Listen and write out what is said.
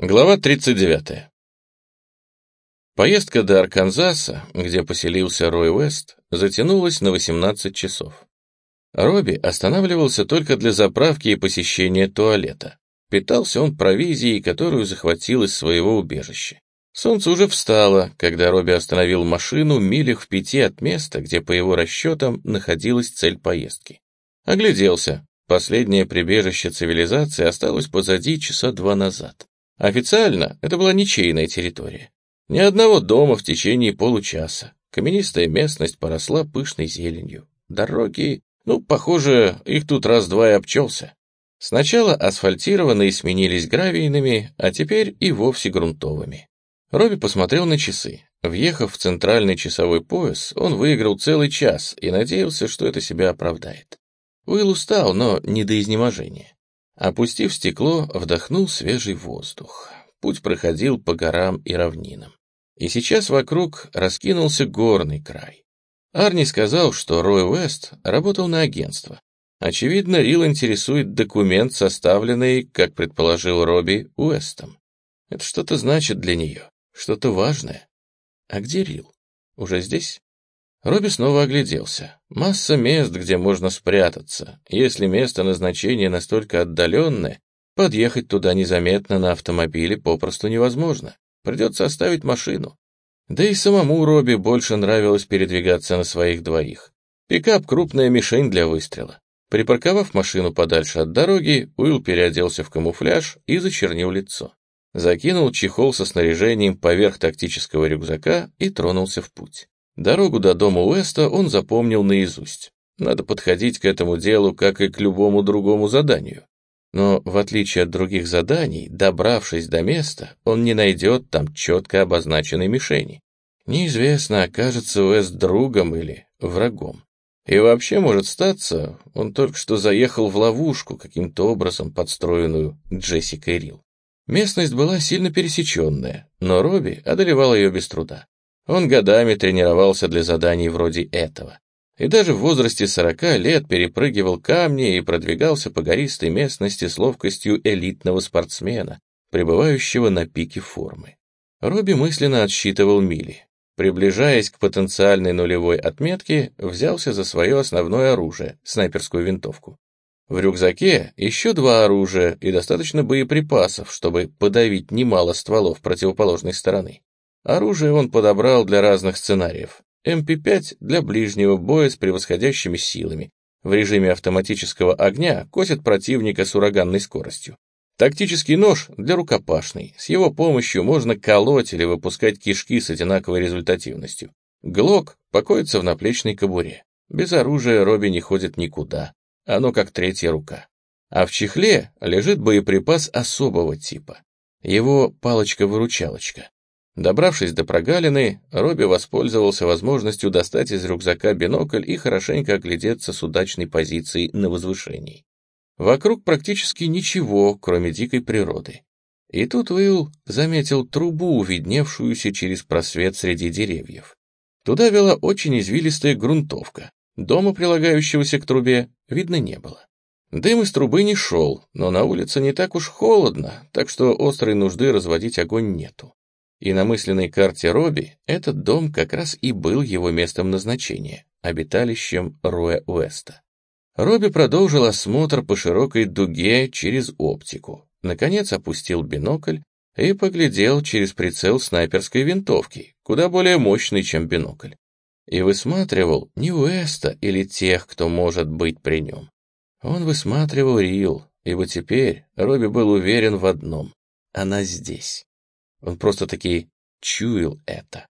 Глава 39. Поездка до Арканзаса, где поселился Рой Уэст, затянулась на 18 часов. Робби останавливался только для заправки и посещения туалета. Питался он провизией, которую захватил из своего убежища. Солнце уже встало, когда Робби остановил машину милях в пяти от места, где, по его расчетам, находилась цель поездки. Огляделся. Последнее прибежище цивилизации осталось позади часа два назад. Официально это была ничейная территория. Ни одного дома в течение получаса. Каменистая местность поросла пышной зеленью. Дороги, ну, похоже, их тут раз-два и обчелся. Сначала асфальтированные сменились гравийными, а теперь и вовсе грунтовыми. Робби посмотрел на часы. Въехав в центральный часовой пояс, он выиграл целый час и надеялся, что это себя оправдает. Уилл устал, но не до изнеможения. Опустив стекло, вдохнул свежий воздух. Путь проходил по горам и равнинам. И сейчас вокруг раскинулся горный край. Арни сказал, что Рой Уэст работал на агентство. Очевидно, Рил интересует документ, составленный, как предположил Робби, Уэстом. Это что-то значит для нее, что-то важное. А где Рил? Уже здесь? Робби снова огляделся. Масса мест, где можно спрятаться. Если место назначения настолько отдаленное, подъехать туда незаметно на автомобиле попросту невозможно. Придется оставить машину. Да и самому Робби больше нравилось передвигаться на своих двоих. Пикап — крупная мишень для выстрела. Припарковав машину подальше от дороги, Уилл переоделся в камуфляж и зачернил лицо. Закинул чехол со снаряжением поверх тактического рюкзака и тронулся в путь. Дорогу до дома Уэста он запомнил наизусть. Надо подходить к этому делу, как и к любому другому заданию. Но, в отличие от других заданий, добравшись до места, он не найдет там четко обозначенной мишени. Неизвестно, окажется Уэст другом или врагом. И вообще, может статься, он только что заехал в ловушку, каким-то образом подстроенную Джессикой Рил. Местность была сильно пересеченная, но Робби одолевал ее без труда. Он годами тренировался для заданий вроде этого. И даже в возрасте 40 лет перепрыгивал камни и продвигался по гористой местности с ловкостью элитного спортсмена, пребывающего на пике формы. Робби мысленно отсчитывал мили. Приближаясь к потенциальной нулевой отметке, взялся за свое основное оружие — снайперскую винтовку. В рюкзаке еще два оружия и достаточно боеприпасов, чтобы подавить немало стволов противоположной стороны. Оружие он подобрал для разных сценариев. МП-5 для ближнего боя с превосходящими силами. В режиме автоматического огня косит противника с ураганной скоростью. Тактический нож для рукопашной. С его помощью можно колоть или выпускать кишки с одинаковой результативностью. Глок покоится в наплечной кобуре. Без оружия Робби не ходит никуда. Оно как третья рука. А в чехле лежит боеприпас особого типа. Его палочка-выручалочка. Добравшись до прогалины, Робби воспользовался возможностью достать из рюкзака бинокль и хорошенько оглядеться с удачной позиции на возвышении. Вокруг практически ничего, кроме дикой природы. И тут Уилл заметил трубу, видневшуюся через просвет среди деревьев. Туда вела очень извилистая грунтовка. Дома, прилагающегося к трубе, видно не было. Дым из трубы не шел, но на улице не так уж холодно, так что острой нужды разводить огонь нету. И на мысленной карте Робби этот дом как раз и был его местом назначения, обиталищем Роя Уэста. Робби продолжил осмотр по широкой дуге через оптику, наконец опустил бинокль и поглядел через прицел снайперской винтовки, куда более мощный, чем бинокль. И высматривал не Уэста или тех, кто может быть при нем. Он высматривал Рил, ибо теперь Робби был уверен в одном — она здесь. Он просто-таки чуял это.